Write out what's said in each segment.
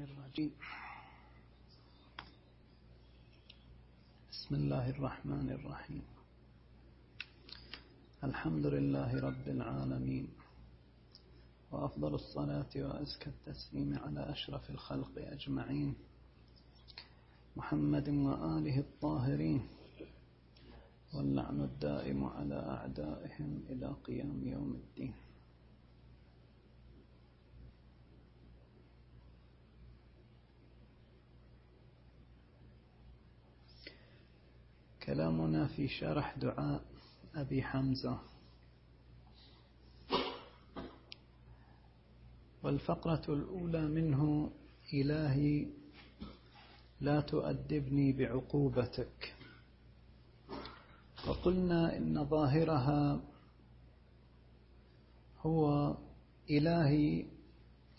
الرجيم. بسم الله الرحمن الرحيم. الحمد لله رب العالمين. وأفضل الصلاة وأزكى التسليم على أشرف الخلق أجمعين. محمد وآله الطاهرين. واللعن الدائم على أعدائهم إلى قيام يوم الدين. كلامنا في شرح دعاء أبي حمزة. والفقرة الأولى منه إلهي لا تؤدبني بعقوبتك. وقلنا إن ظاهرها هو إلهي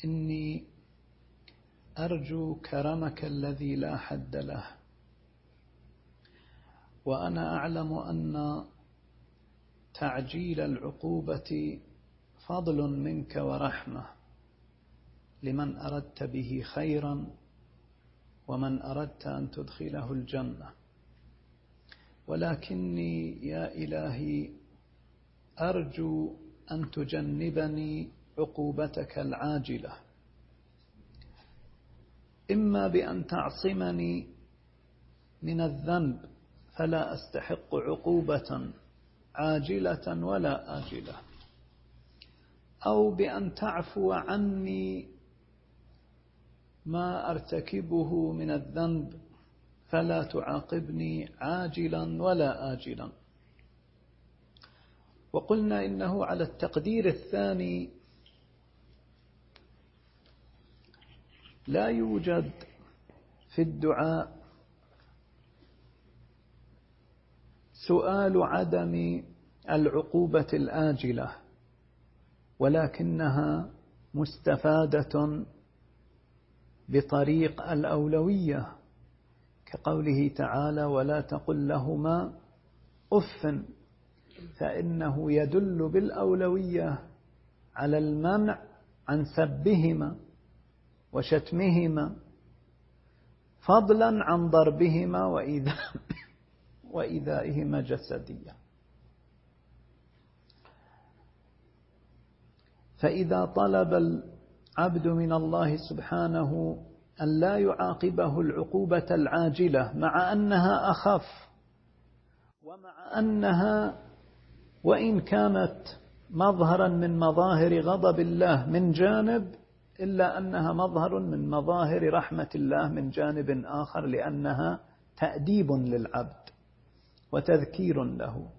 إني أرجو كرمك الذي لا حد له. وأنا أعلم أن تعجيل العقوبة فضل منك ورحمة. لمن أردت به خيرا ومن أردت أن تدخله الجنة. ولكني يا إلهي أرجو أن تجنبني عقوبتك العاجلة. إما بأن تعصمني من الذنب فلا أستحق عقوبة عاجلة ولا آجلة؟ أو بأن تعفو عني ما أرتكبه من الذنب فلا تعاقبني عاجلا ولا آجلا. وقلنا إنه على التقدير الثاني لا يوجد في الدعاء سؤال عدم العقوبة الآجلة ولكنها مستفادة بطريق الأولوية كقوله تعالى ولا تقل لهما أف فإنه يدل بالأولوية على المنع عن سبهما وشتمهما فضلا عن ضربهما وإذا وإيذائهما جسديا. فإذا طلب العبد من الله سبحانه أن لا يعاقبه العقوبة العاجلة مع أنها أخف ومع أنها وإن كانت مظهرا من مظاهر غضب الله من جانب إلا أنها مظهر من مظاهر رحمة الله من جانب آخر لأنها تأديب للعبد. وتذكير له.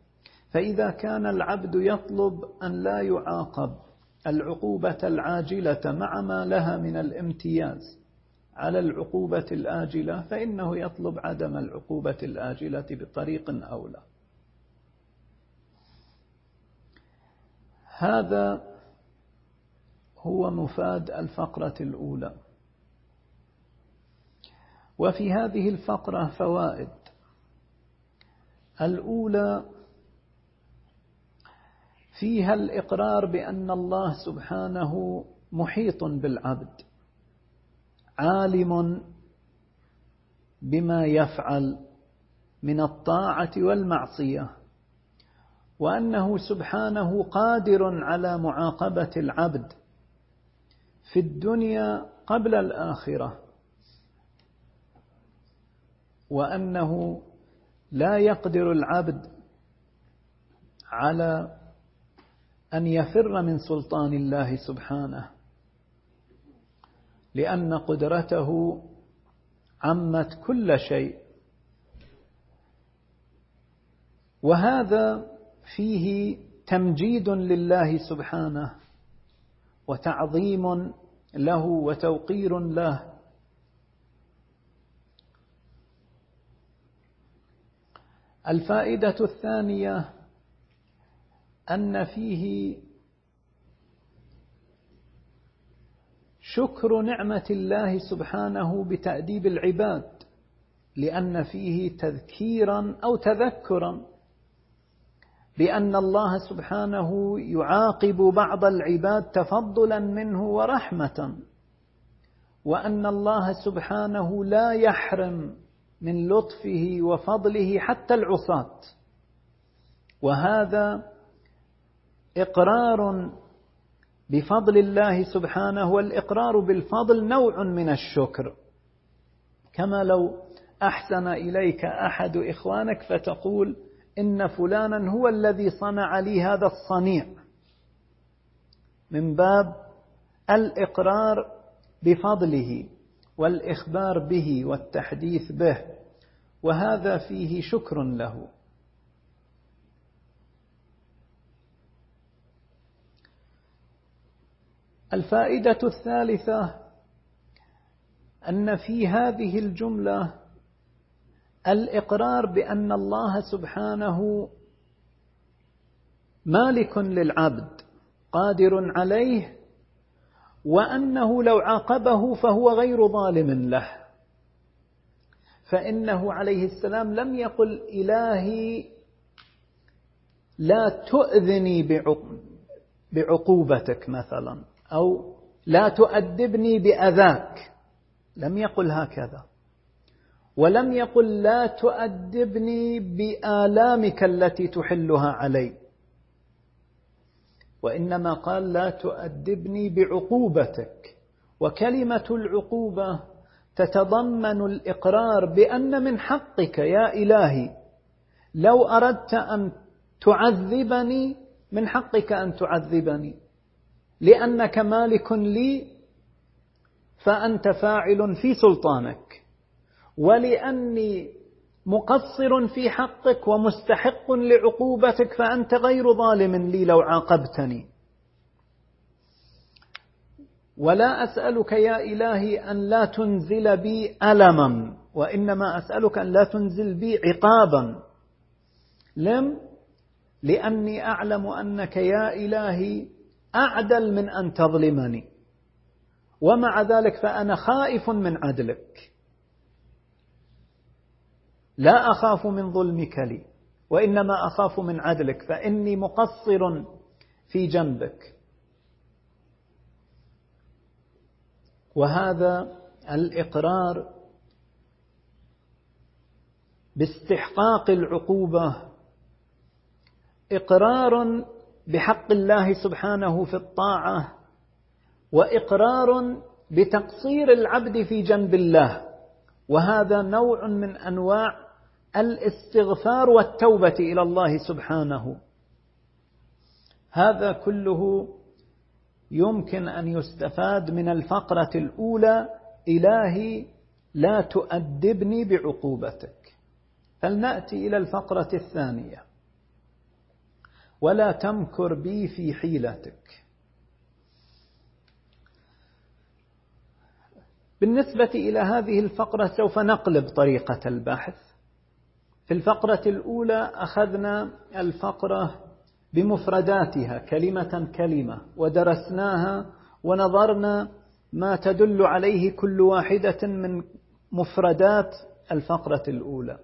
فإذا كان العبد يطلب أن لا يعاقب العقوبة العاجلة مع ما لها من الامتياز على العقوبة الآجلة فإنه يطلب عدم العقوبة الآجلة بطريق أولى. هذا هو مفاد الفقرة الأولى. وفي هذه الفقرة فوائد. الأولى فيها الإقرار بأن الله سبحانه محيط بالعبد عالم بما يفعل من الطاعة والمعصية وأنه سبحانه قادر على معاقبة العبد في الدنيا قبل الآخرة وأنه لا يقدر العبد على أن يفر من سلطان الله سبحانه لأن قدرته عمت كل شيء. وهذا فيه تمجيد لله سبحانه وتعظيم له وتوقير له. الفائدة الثانية أن فيه شكر نعمة الله سبحانه بتأديب العباد لأن فيه تذكيرا أو تذكرا بأن الله سبحانه يعاقب بعض العباد تفضلا منه ورحمة وأن الله سبحانه لا يحرم من لطفه وفضله حتى العصاة. وهذا إقرار بفضل الله سبحانه والإقرار بالفضل نوع من الشكر. كما لو أحسن إليك أحد إخوانك فتقول إن فلانا هو الذي صنع لي هذا الصنيع. من باب الإقرار بفضله. والإخبار به والتحديث به وهذا فيه شكر له. الفائدة الثالثة أن في هذه الجملة الإقرار بأن الله سبحانه مالك للعبد قادر عليه وأنه لو عاقبه فهو غير ظالم له. فإنه عليه السلام لم يقل إلهي لا تؤذني بعقوبتك مثلا أو لا تؤدبني بأذاك. لم يقل هكذا. ولم يقل لا تؤدبني بآلامك التي تحلها علي. وإنما قال لا تؤدبني بعقوبتك. وكلمة العقوبة تتضمن الإقرار بأن من حقك يا إلهي لو أردت أن تعذبني من حقك أن تعذبني لأنك مالك لي فأنت فاعل في سلطانك ولأني مقصر في حقك ومستحق لعقوبتك فأنت غير ظالم لي لو عاقبتني. ولا أسألك يا إلهي أن لا تنزل بي ألما وإنما أسألك أن لا تنزل بي عقابا. لم؟ لأني أعلم أنك يا إلهي أعدل من أن تظلمني ومع ذلك فأنا خائف من عدلك. لا أخاف من ظلمك لي وإنما أخاف من عدلك فإني مقصر في جنبك. وهذا الإقرار باستحقاق العقوبة إقرار بحق الله سبحانه في الطاعة وإقرار بتقصير العبد في جنب الله. وهذا نوع من أنواع الاستغفار والتوبة إلى الله سبحانه. هذا كله يمكن أن يستفاد من الفقرة الأولى إلهي لا تؤدبني بعقوبتك. فلنأتي إلى الفقرة الثانية. ولا تمكر بي في حيلتك. بالنسبة إلى هذه الفقرة سوف نقلب طريقة البحث. في الفقرة الأولى أخذنا الفقرة بمفرداتها كلمة كلمة ودرسناها ونظرنا ما تدل عليه كل واحدة من مفردات الفقرة الأولى.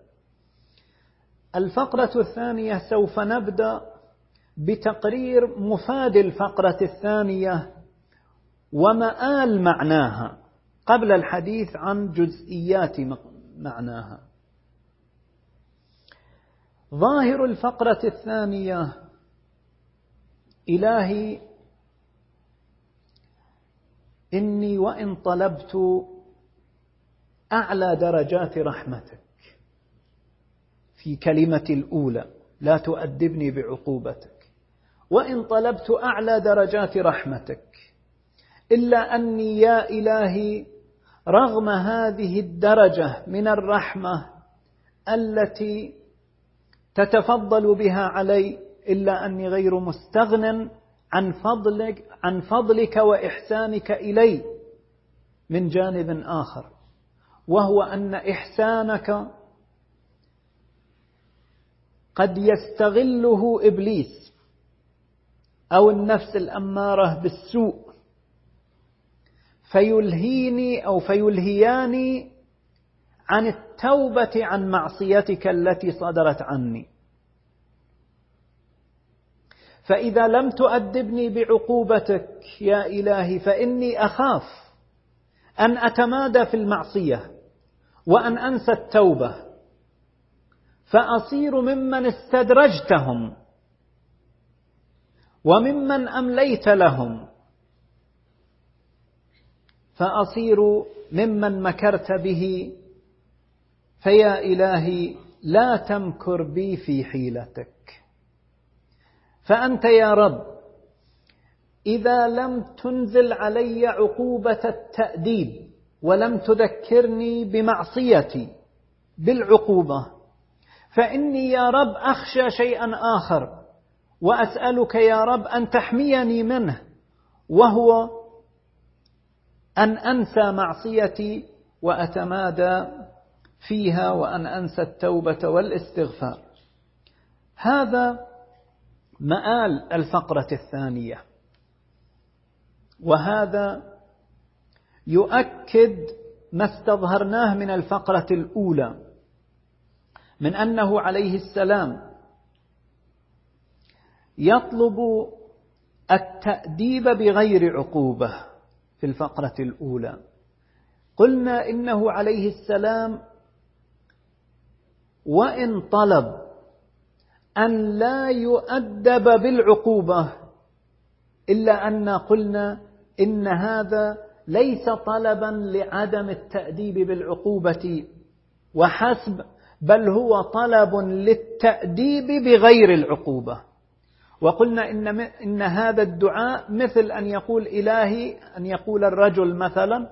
الفقرة الثانية سوف نبدأ بتقرير مفاد الفقرة الثانية ومآل معناها قبل الحديث عن جزئيات معناها. ظاهر الفقرة الثانية. إلهي إني وإن طلبت أعلى درجات رحمتك في كلمة الأولى لا تؤدبني بعقوبتك. وإن طلبت أعلى درجات رحمتك إلا أني يا إلهي رغم هذه الدرجة من الرحمة التي تتفضل بها علي إلا أني غير مستغن عن فضلك عن فضلك وإحسانك إلي من جانب آخر. وهو أن إحسانك قد يستغله إبليس أو النفس الأمارة بالسوء فيلهيني أو فيلهياني عن التوبة عن معصيتك التي صدرت عني. فإذا لم تؤدبني بعقوبتك يا إلهي فإني أخاف أن أتمادى في المعصية وأن أنسى التوبة. فأصير ممن استدرجتهم وممن أمليت لهم. فأصير ممن مكرت به فيا إلهي لا تمكر بي في حيلتك. فأنت يا رب إذا لم تنزل علي عقوبة التأديب ولم تذكرني بمعصيتي بالعقوبة فإني يا رب أخشى شيئا آخر وأسألك يا رب أن تحميني منه وهو أن أنسى معصيتي وأتمادى فيها وأن أنسى التوبة والاستغفار. هذا مآل الفقرة الثانية. وهذا يؤكد ما استظهرناه من الفقرة الأولى من أنه عليه السلام يطلب التأديب بغير عقوبة في الفقرة الأولى. قلنا إنه عليه السلام وإن طلب أن لا يؤدب بالعقوبة إلا أن قلنا إن هذا ليس طلبا لعدم التأديب بالعقوبة وحسب بل هو طلب للتأديب بغير العقوبة. وقلنا إن, إن هذا الدعاء مثل أن يقول إلهي أن يقول الرجل مثلا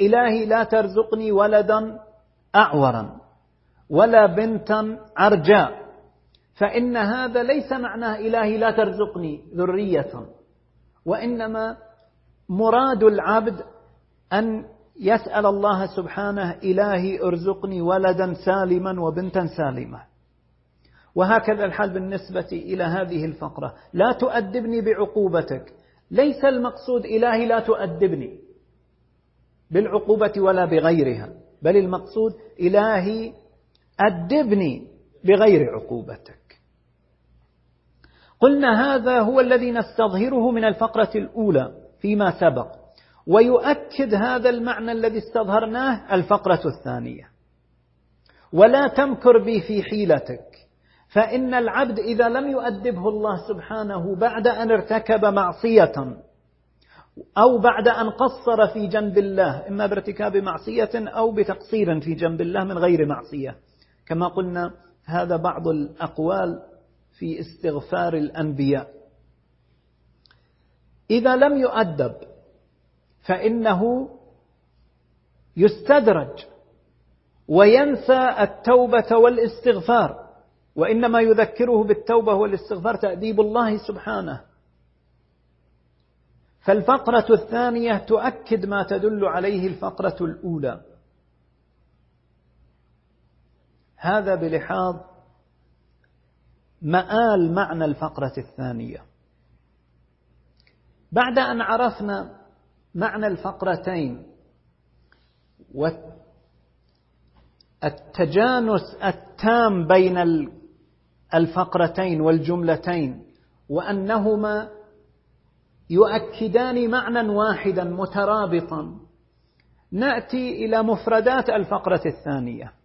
إلهي لا ترزقني ولدا أعورا. ولا بنتا عرجاء فإن هذا ليس معناه إلهي لا ترزقني ذرية وإنما مراد العبد أن يسأل الله سبحانه إلهي ارزقني ولدا سالما وبنتا سالمة. وهكذا الحال بالنسبة إلى هذه الفقرة. لا تؤدبني بعقوبتك. ليس المقصود إلهي لا تؤدبني بالعقوبة ولا بغيرها بل المقصود إلهي أدبني بغير عقوبتك. قلنا هذا هو الذي نستظهره من الفقرة الأولى فيما سبق ويؤكد هذا المعنى الذي استظهرناه الفقرة الثانية. ولا تمكر بي في حيلتك فإن العبد إذا لم يؤدبه الله سبحانه بعد أن ارتكب معصية أو بعد أن قصر في جنب الله إما بارتكاب معصية أو بتقصير في جنب الله من غير معصية. كما قلنا هذا بعض الأقوال في استغفار الأنبياء. إذا لم يؤدب فإنه يستدرج وينسى التوبة والاستغفار وإنما يذكره بالتوبة والاستغفار تأديب الله سبحانه. فالفقرة الثانية تؤكد ما تدل عليه الفقرة الأولى. هذا بلحاظ مآل معنى الفقرة الثانية. بعد أن عرفنا معنى الفقرتين والتجانس التام بين الفقرتين والجملتين وأنهما يؤكدان معنى واحدا مترابطا نأتي إلى مفردات الفقرة الثانية.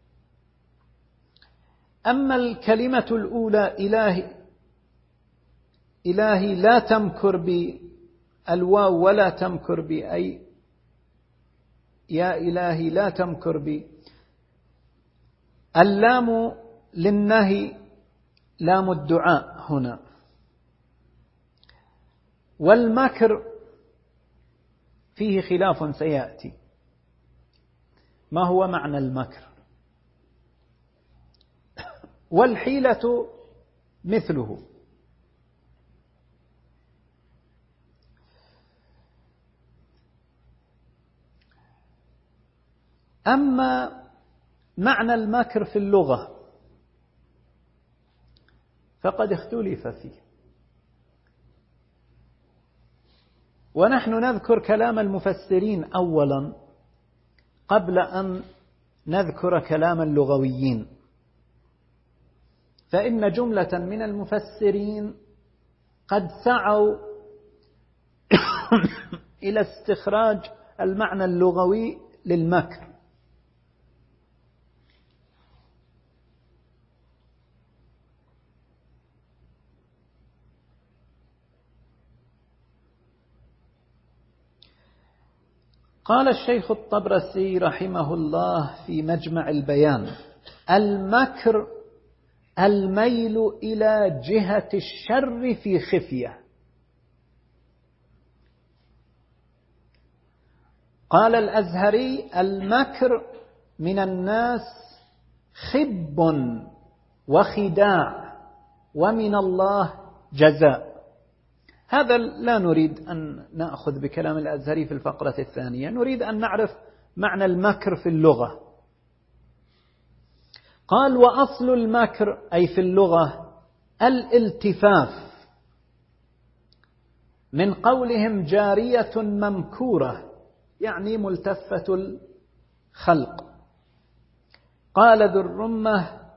أما الكلمة الأولى إلهي إلهي لا تمكر بالواو ولا تمكر بي أي يا إلهي لا تمكر بي. اللام للنهي لام الدعاء هنا. والمكر فيه خلاف سيأتي. ما هو معنى المكر؟ والحيلة مثله. أما معنى المكر في اللغة فقد اختلف فيه. ونحن نذكر كلام المفسرين أولا قبل أن نذكر كلام اللغويين. فإن جملة من المفسرين قد سعوا إلى استخراج المعنى اللغوي للمكر. قال الشيخ الطبرسي رحمه الله في مجمع البيان المكر الميل إلى جهة الشر في خفية. قال الأزهري المكر من الناس خب وخداع ومن الله جزاء. هذا لا نريد أن نأخذ بكلام الأزهري في الفقرة الثانية. نريد أن نعرف معنى المكر في اللغة. قال وأصل المكر أي في اللغة الالتفاف. من قولهم جارية ممكورة يعني ملتفة الخلق. قال ذو الرمة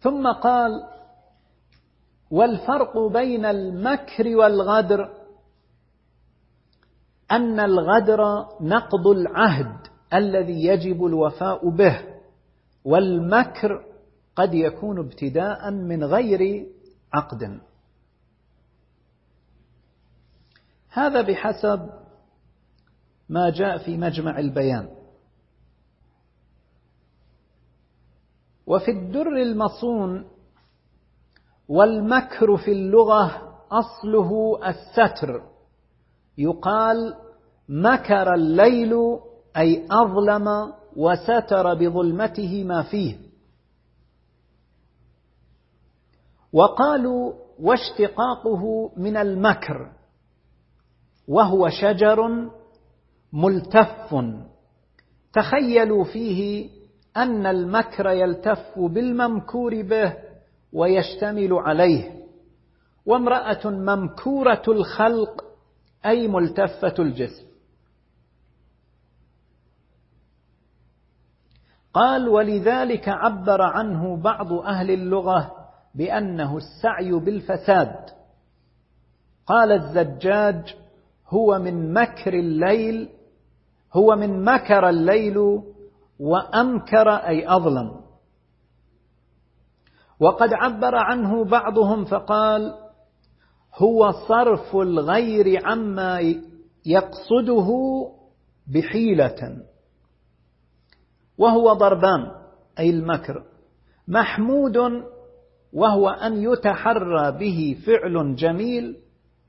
ثم قال والفرق بين المكر والغدر أن الغدر نقض العهد الذي يجب الوفاء به والمكر قد يكون ابتداء من غير عقد. هذا بحسب ما جاء في مجمع البيان. وفي الدر المصون والمكر في اللغة أصله الستر. يقال مكر الليل أي أظلم وستر بظلمته ما فيه. وقالوا واشتقاقه من المكر وهو شجر ملتف. تخيلوا فيه أن المكر يلتف بالممكور به ويشتمل عليه وامرأة ممكورة الخلق أي ملتفة الجسم. قال ولذلك عبر عنه بعض أهل اللغة بأنه السعي بالفساد. قال الزجاج هو من مكر الليل هو من مكر الليل وأمكر أي أظلم. وقد عبر عنه بعضهم فقال هو صرف الغير عما يقصده بحيلة وهو ضربان أي المكر محمود وهو أن يتحرى به فعل جميل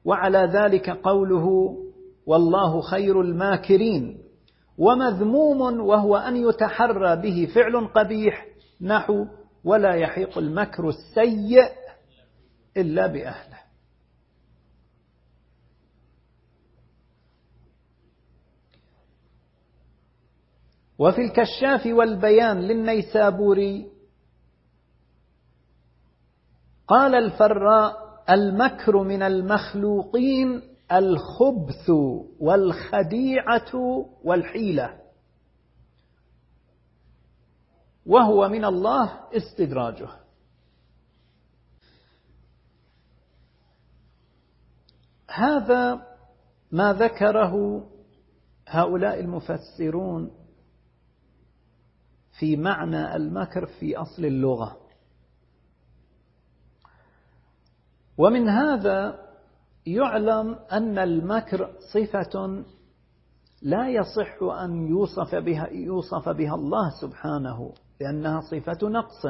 وعلى ذلك قوله والله خير الماكرين ومذموم وهو أن يتحرى به فعل قبيح نحو ولا يحيق المكر السيء إلا بأهله وفي الكشاف والبيان للنيسابوري. قال الفراء المكر من المخلوقين الخبث والخديعة والحيلة. وهو من الله استدراجه. هذا ما ذكره هؤلاء المفسرون في معنى المكر في أصل اللغة. ومن هذا يعلم أن المكر صفة لا يصح أن يوصف بها, يوصف بها الله سبحانه لأنها صفة نقص.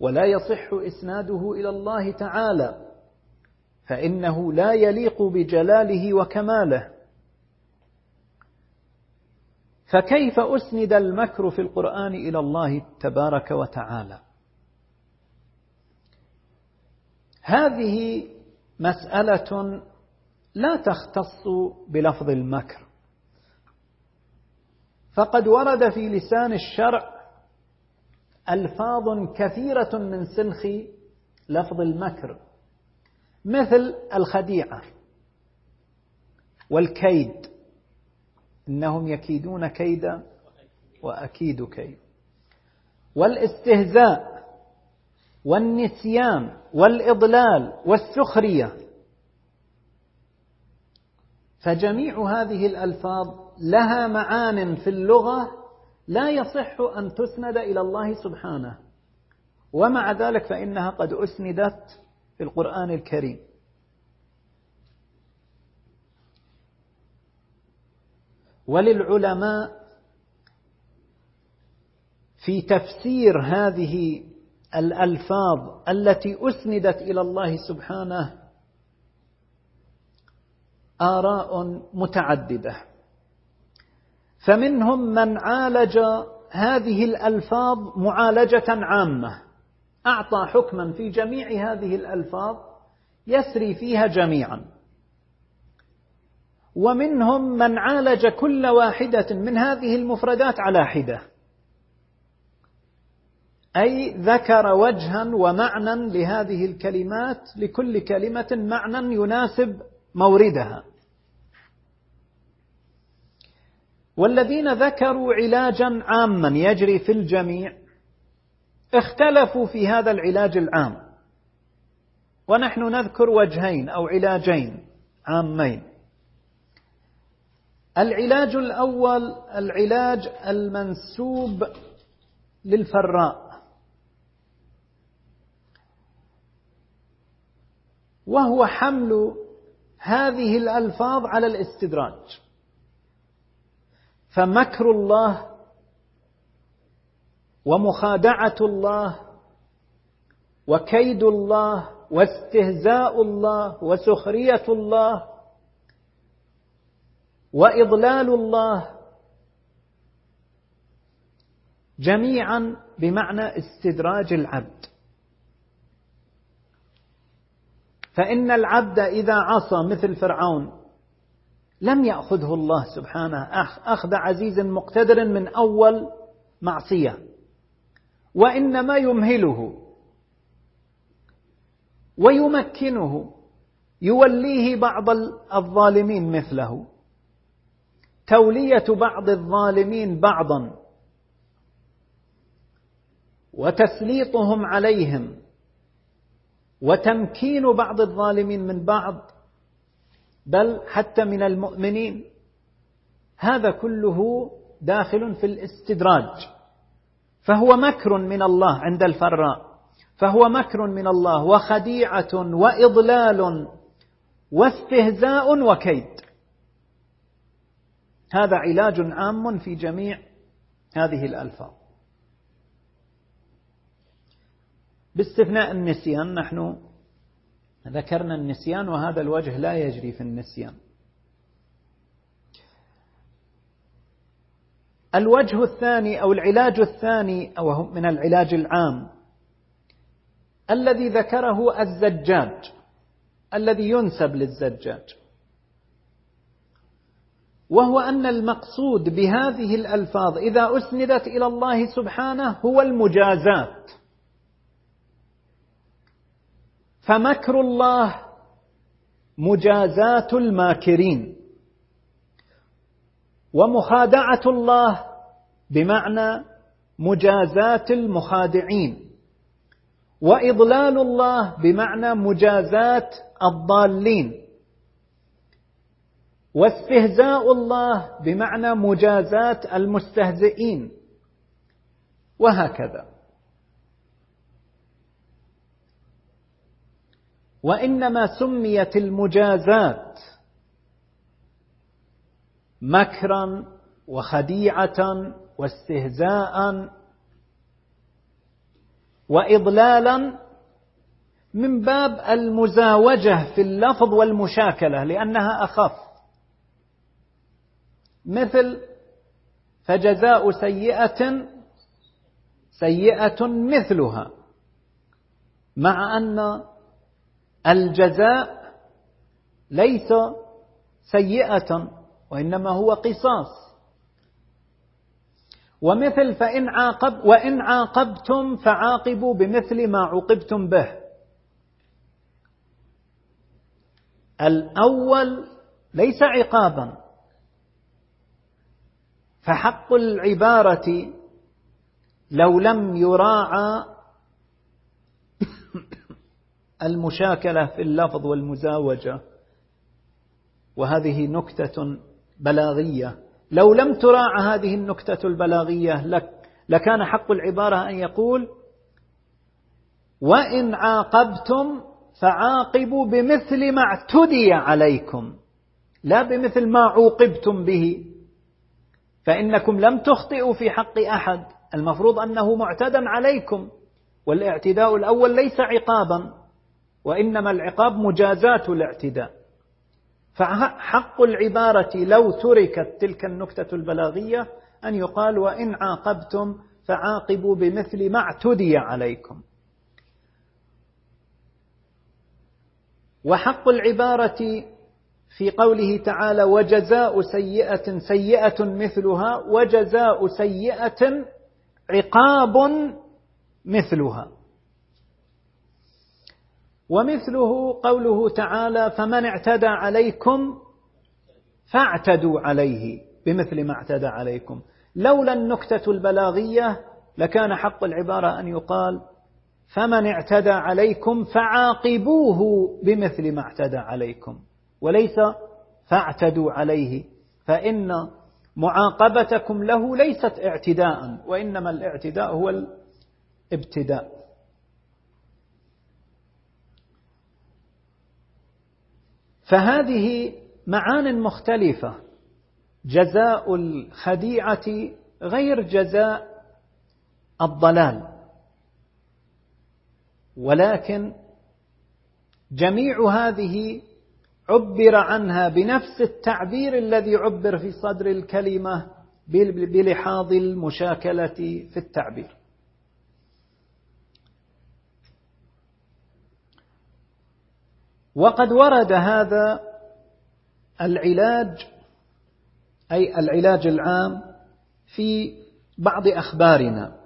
ولا يصح إسناده إلى الله تعالى فإنه لا يليق بجلاله وكماله. فكيف أسند المكر في القرآن إلى الله تبارك وتعالى؟ هذه مسألة لا تختص بلفظ المكر. فقد ورد في لسان الشرع ألفاظ كثيرة من سنخ لفظ المكر مثل الخديعة والكيد. إنهم يكيدون كيدا وأكيد كيد. والاستهزاء والنسيان والإضلال والسخرية. فجميع هذه الألفاظ لها معان في اللغة لا يصح أن تسند إلى الله سبحانه. ومع ذلك فإنها قد أسندت في القرآن الكريم. وللعلماء في تفسير هذه الألفاظ التي أسندت إلى الله سبحانه آراء متعددة. فمنهم من عالج هذه الألفاظ معالجة عامة. أعطى حكما في جميع هذه الألفاظ يسري فيها جميعا. ومنهم من عالج كل واحدة من هذه المفردات على حدة. أي ذكر وجها ومعنى لهذه الكلمات لكل كلمة معنى يناسب موردها. والذين ذكروا علاجا عاما يجري في الجميع اختلفوا في هذا العلاج العام. ونحن نذكر وجهين أو علاجين عامين. العلاج الأول العلاج المنسوب للفراء. وهو حمل هذه الألفاظ على الاستدراج. فمكر الله ومخادعة الله وكيد الله واستهزاء الله وسخرية الله وإضلال الله جميعا بمعنى استدراج العبد. فإن العبد إذا عصى مثل فرعون لم يأخذه الله سبحانه. أخذ عزيز مقتدر من أول معصية. وإنما يمهله ويمكنه يوليه بعض الظالمين مثله. تولية بعض الظالمين بعضا. وتسليطهم عليهم. وتمكين بعض الظالمين من بعض. بل حتى من المؤمنين. هذا كله داخل في الاستدراج. فهو مكر من الله عند الفراء. فهو مكر من الله. وخديعة وإضلال واستهزاء وكيد. هذا علاج عام في جميع هذه الألفاظ. باستثناء النسيان نحن ذكرنا النسيان وهذا الوجه لا يجري في النسيان. الوجه الثاني أو العلاج الثاني أو من العلاج العام الذي ذكره الزجاج الذي ينسب للزجاج. وهو أن المقصود بهذه الألفاظ إذا أسندت إلى الله سبحانه هو المجازات. فمكر الله مجازاة الماكرين. ومخادعة الله بمعنى مجازاة المخادعين. وإضلال الله بمعنى مجازاة الضالين. واستهزاء الله بمعنى مجازاة المستهزئين. وهكذا. وإنما سميت المجازات مكرا وخديعة واستهزاء وإضلالا من باب المزاوجة في اللفظ والمشاكلة لأنها أخف. مثل فجزاء سيئة سيئة مثلها مع أن الجزاء ليس سيئة وإنما هو قصاص. ومثل فإن عاقب وإن عاقبتم فعاقبوا بمثل ما عوقبتم به. الأول ليس عقابا فحق العبارة لو لم يراعى المشاكلة في اللفظ والمزاوجة. وهذه نكتة بلاغية. لو لم تراعى هذه النكتة البلاغية لك لكان حق العبارة أن يقول وإن عاقبتم فعاقبوا بمثل ما اعتدي عليكم لا بمثل ما عوقبتم به. فإنكم لم تخطئوا في حق أحد. المفروض أنه معتدا عليكم. والاعتداء الأول ليس عقابا وإنما العقاب مجازاة الاعتداء. فحق العبارة لو تركت تلك النكتة البلاغية أن يقال وإن عاقبتم فعاقبوا بمثل ما اعتدي عليكم. وحق العبارة في قوله تعالى وجزاء سيئة سيئة مثلها وجزاء سيئة عقاب مثلها. ومثله قوله تعالى فمن اعتدى عليكم فاعتدوا عليه بمثل ما اعتدى عليكم. لولا النكتة البلاغية لكان حق العبارة أن يقال فمن اعتدى عليكم فعاقبوه بمثل ما اعتدى عليكم. وليس فاعتدوا عليه فإن معاقبتكم له ليست اعتداء وإنما الاعتداء هو الابتداء. فهذه معان مختلفة. جزاء الخديعة غير جزاء الضلال. ولكن جميع هذه عبر عنها بنفس التعبير الذي عبر في صدر الكلمة بلحاظ المشاكلة في التعبير. وقد ورد هذا العلاج أي العلاج العام في بعض أخبارنا.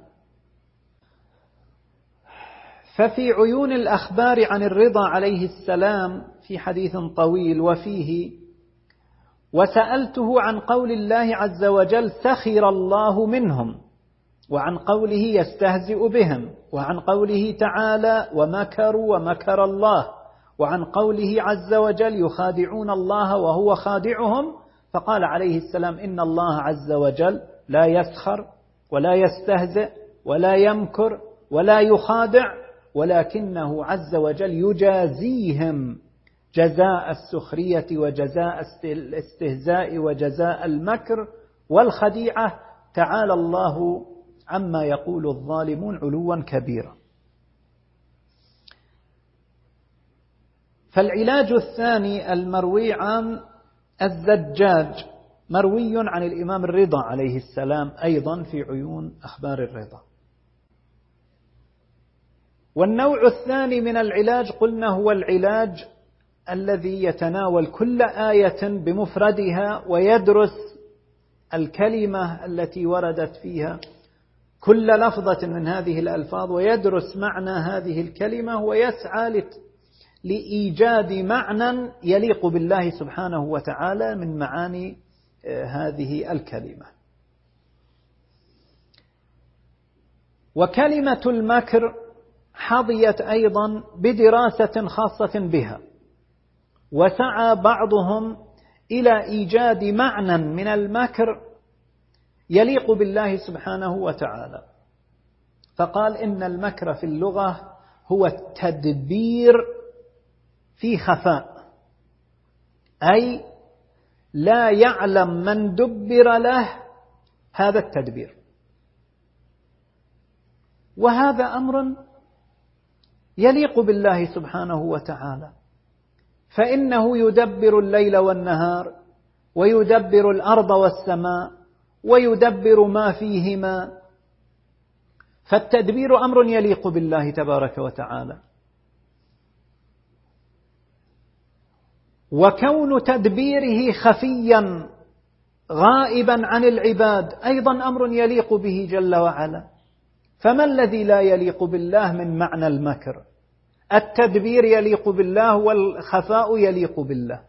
ففي عيون الأخبار عن الرضا عليه السلام في حديث طويل وفيه وسألته عن قول الله عز وجل سخر الله منهم وعن قوله يستهزئ بهم وعن قوله تعالى ومكروا ومكر الله وعن قوله عز وجل يخادعون الله وهو خادعهم فقال عليه السلام إن الله عز وجل لا يسخر ولا يستهزئ ولا يمكر ولا يخادع ولكنه عز وجل يجازيهم جزاء السخرية وجزاء الاستهزاء وجزاء المكر والخديعة تعالى الله عما يقول الظالمون علوا كبيرا. فالعلاج الثاني المروي عن الزجاج مروي عن الإمام الرضا عليه السلام أيضا في عيون أخبار الرضا. والنوع الثاني من العلاج قلنا هو العلاج الذي يتناول كل آية بمفردها ويدرس الكلمة التي وردت فيها كل لفظة من هذه الألفاظ ويدرس معنى هذه الكلمة ويسعى لإيجاد معنى يليق بالله سبحانه وتعالى من معاني آه، هذه الكلمة. وكلمة المكر حظيت أيضا بدراسة خاصة بها. وسعى بعضهم إلى إيجاد معنى من المكر يليق بالله سبحانه وتعالى. فقال إن المكر في اللغة هو التدبير في خفاء أي لا يعلم من دبر له هذا التدبير. وهذا أمر يليق بالله سبحانه وتعالى. فإنه يدبر الليل والنهار ويدبر الأرض والسماء ويدبر ما فيهما. فالتدبير أمر يليق بالله تبارك وتعالى. وكون تدبيره خفيا غائبا عن العباد أيضا أمر يليق به جل وعلا. فما الذي لا يليق بالله من معنى المكر؟ التدبير يليق بالله والخفاء يليق بالله.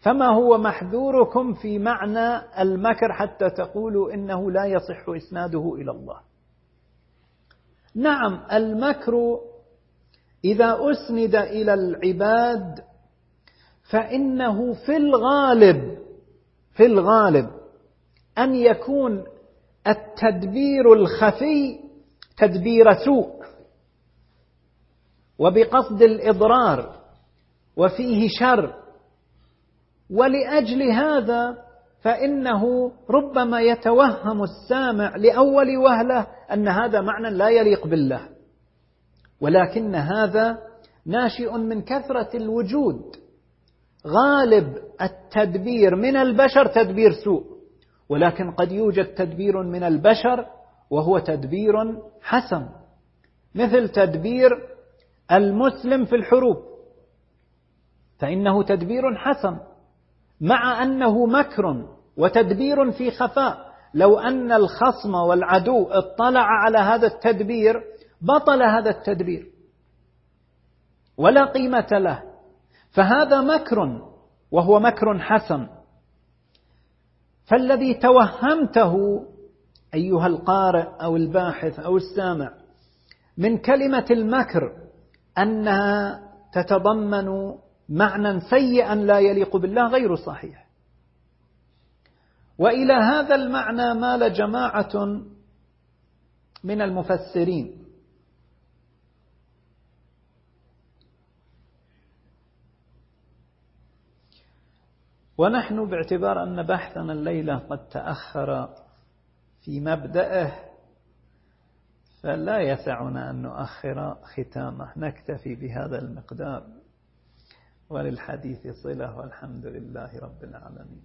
فما هو محذوركم في معنى المكر حتى تقولوا إنه لا يصح إسناده إلى الله؟ نعم المكر إذا أسند إلى العباد فإنه في الغالب في الغالب أن يكون التدبير الخفي تدبير سوء. وبقصد الإضرار وفيه شر. ولأجل هذا فإنه ربما يتوهم السامع لأول وهلة أن هذا معنى لا يليق بالله. ولكن هذا ناشئ من كثرة الوجود. غالب التدبير من البشر تدبير سوء. ولكن قد يوجد تدبير من البشر وهو تدبير حسن. مثل تدبير المسلم في الحروب. فإنه تدبير حسن مع أنه مكر وتدبير في خفاء. لو أن الخصم والعدو اطلع على هذا التدبير بطل هذا التدبير. ولا قيمة له. فهذا مكر وهو مكر حسن. فالذي توهمته أيها القارئ أو الباحث أو السامع من كلمة المكر أنها تتضمن معنى سيئا لا يليق بالله غير صحيح. وإلى هذا المعنى مال جماعة من المفسرين. ونحن باعتبار أن بحثنا الليلة قد تأخر في مبدأه فلا يسعنا أن نؤخر ختامه. نكتفي بهذا المقدار. وللحديث صلة والحمد لله رب العالمين.